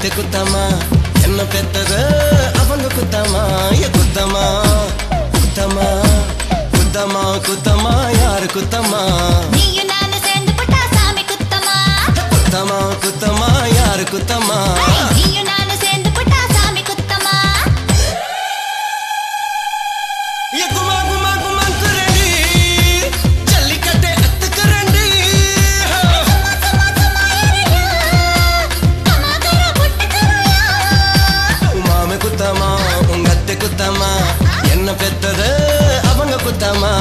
அத்தை குத்தமா? என்ன பெத்தது? அவங்க குத்தமா? ஏ குத்தமா? குத்தமா? குத்தமா? குத்தமா? யாரு குத்தமா? குத்தமா? குத்தமா? யாரு குத்தமா? குத்தமா? என்ன பெத்தது? அவங்க குத்தமா?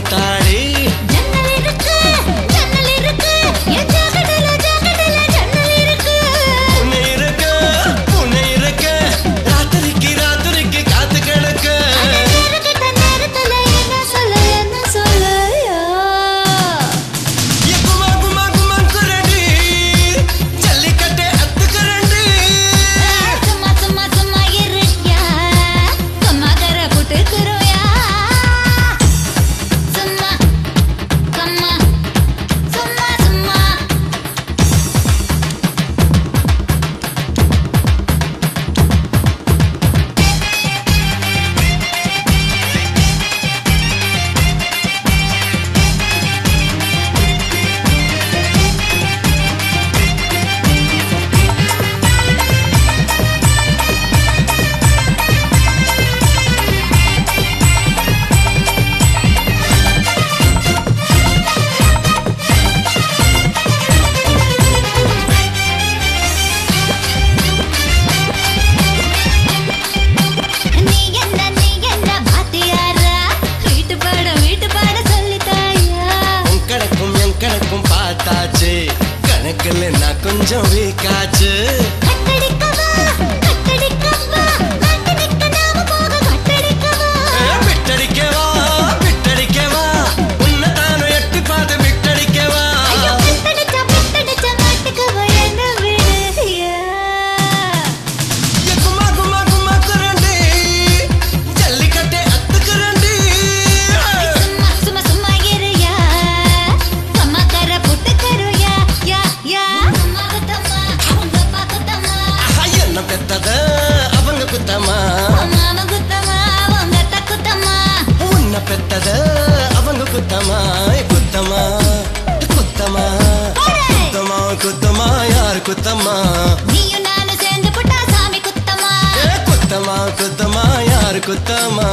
planeta. எனக்குன்னு நான் கொஞ்சம் வீக்காச்சு குத்தமா யார் குத்தம்மா நீயும் நானும் சேர்ந்து புட்டா சாமி குத்தமா குத்தமா குத்தமா? யார் குத்தம்மா